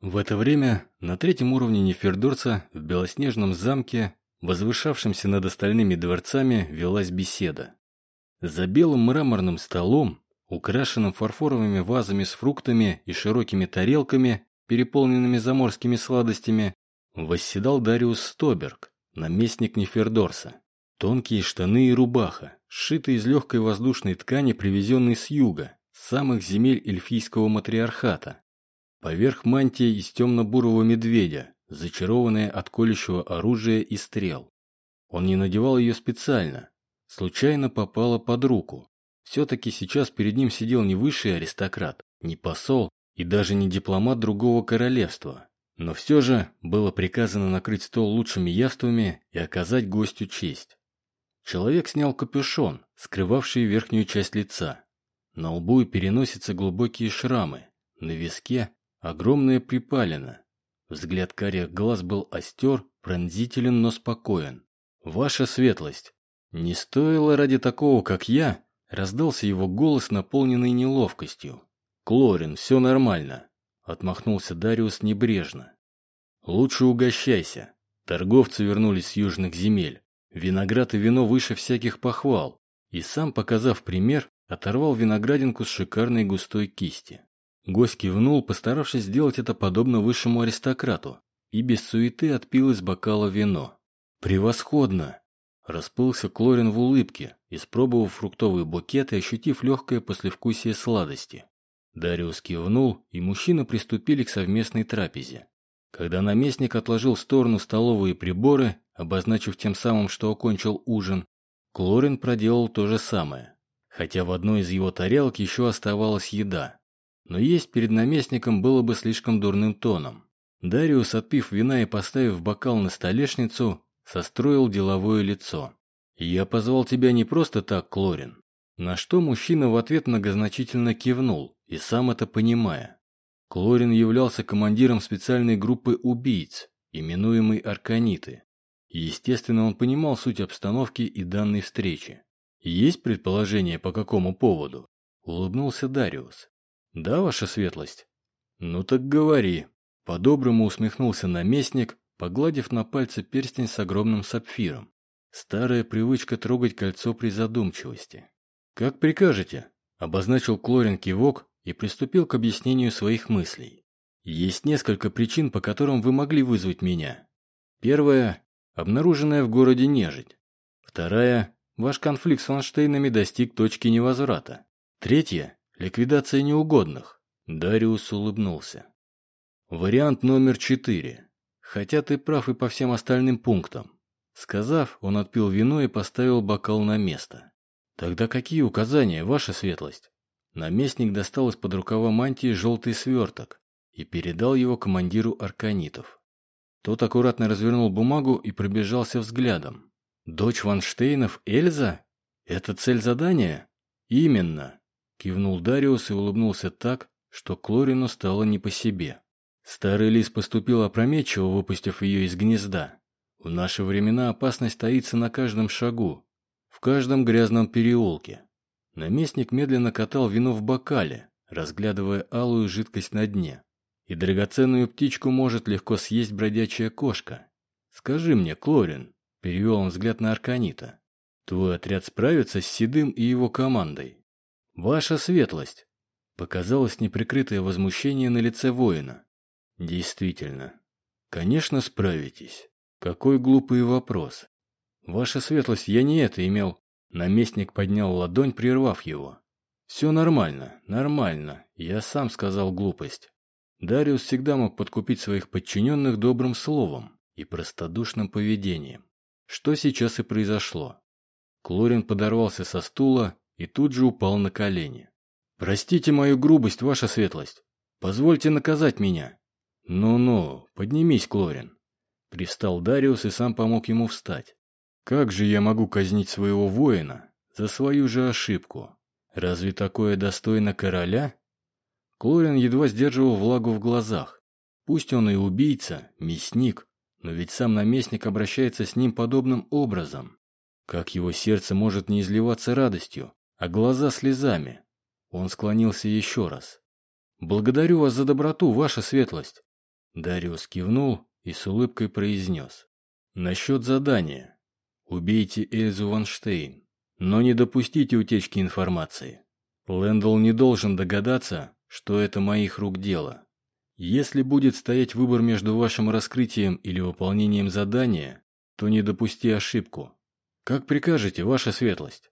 В это время на третьем уровне Нефердорца в белоснежном замке, возвышавшемся над остальными дворцами, велась беседа. За белым мраморным столом, украшенным фарфоровыми вазами с фруктами и широкими тарелками, переполненными заморскими сладостями, восседал Дариус Стоберг, наместник Нефердорса. Тонкие штаны и рубаха, сшитые из легкой воздушной ткани, привезенной с юга, самых земель эльфийского матриархата. Поверх мантии из темно-бурого медведя, зачарованная от колющего оружия и стрел. Он не надевал ее специально, случайно попала под руку. Все-таки сейчас перед ним сидел не высший аристократ, не посол и даже не дипломат другого королевства. Но все же было приказано накрыть стол лучшими яствами и оказать гостю честь. Человек снял капюшон, скрывавший верхнюю часть лица. На лбу и переносице глубокие шрамы, на виске Огромная припалина. Взгляд карих глаз был остер, пронзителен, но спокоен. «Ваша светлость! Не стоило ради такого, как я!» Раздался его голос, наполненный неловкостью. «Клорин, все нормально!» Отмахнулся Дариус небрежно. «Лучше угощайся. Торговцы вернулись с южных земель. Виноград и вино выше всяких похвал. И сам, показав пример, оторвал виноградинку с шикарной густой кисти. Гость кивнул, постаравшись сделать это подобно высшему аристократу, и без суеты отпил из бокала вино. «Превосходно!» Расплылся Клорин в улыбке, испробовав фруктовый букет и ощутив легкое послевкусие сладости. Дариус кивнул, и мужчины приступили к совместной трапезе. Когда наместник отложил в сторону столовые приборы, обозначив тем самым, что окончил ужин, Клорин проделал то же самое, хотя в одной из его тарелок еще оставалась еда но есть перед наместником было бы слишком дурным тоном. Дариус, отпив вина и поставив бокал на столешницу, состроил деловое лицо. «Я позвал тебя не просто так, Клорин». На что мужчина в ответ многозначительно кивнул, и сам это понимая. Клорин являлся командиром специальной группы убийц, именуемой Арканиты. естественно, он понимал суть обстановки и данной встречи. «Есть предположение, по какому поводу?» – улыбнулся Дариус. «Да, ваша светлость?» «Ну так говори». По-доброму усмехнулся наместник, погладив на пальце перстень с огромным сапфиром. Старая привычка трогать кольцо при задумчивости. «Как прикажете?» – обозначил Клорин кивок и приступил к объяснению своих мыслей. «Есть несколько причин, по которым вы могли вызвать меня. Первая – обнаруженная в городе нежить. Вторая – ваш конфликт с Ванштейнами достиг точки невозврата. Третья Ликвидация неугодных. Дариус улыбнулся. Вариант номер четыре. Хотя ты прав и по всем остальным пунктам. Сказав, он отпил вино и поставил бокал на место. Тогда какие указания, ваша светлость? Наместник достал из-под рукава мантии желтый сверток и передал его командиру арканитов. Тот аккуратно развернул бумагу и пробежался взглядом. «Дочь Ванштейнов Эльза? Это цель задания?» «Именно. Кивнул Дариус и улыбнулся так, что Клорину стало не по себе. Старый лис поступил опрометчиво, выпустив ее из гнезда. В наши времена опасность таится на каждом шагу, в каждом грязном переулке. Наместник медленно катал вино в бокале, разглядывая алую жидкость на дне. И драгоценную птичку может легко съесть бродячая кошка. «Скажи мне, Клорин», — перевел он взгляд на Арканита, «твой отряд справится с Седым и его командой?» «Ваша светлость!» Показалось неприкрытое возмущение на лице воина. «Действительно. Конечно, справитесь. Какой глупый вопрос. Ваша светлость, я не это имел...» Наместник поднял ладонь, прервав его. «Все нормально, нормально. Я сам сказал глупость. Дариус всегда мог подкупить своих подчиненных добрым словом и простодушным поведением. Что сейчас и произошло. Клорин подорвался со стула и тут же упал на колени. «Простите мою грубость, ваша светлость. Позвольте наказать меня». «Ну-ну, поднимись, Клорин». Привстал Дариус и сам помог ему встать. «Как же я могу казнить своего воина за свою же ошибку? Разве такое достойно короля?» Клорин едва сдерживал влагу в глазах. Пусть он и убийца, мясник, но ведь сам наместник обращается с ним подобным образом. Как его сердце может не изливаться радостью, а глаза слезами. Он склонился еще раз. «Благодарю вас за доброту, ваша светлость. Дариус кивнул и с улыбкой произнес. «Насчет задания. Убейте Эльзу Ванштейн, но не допустите утечки информации. Лэндл не должен догадаться, что это моих рук дело. Если будет стоять выбор между вашим раскрытием или выполнением задания, то не допусти ошибку. Как прикажете, ваша светлость?»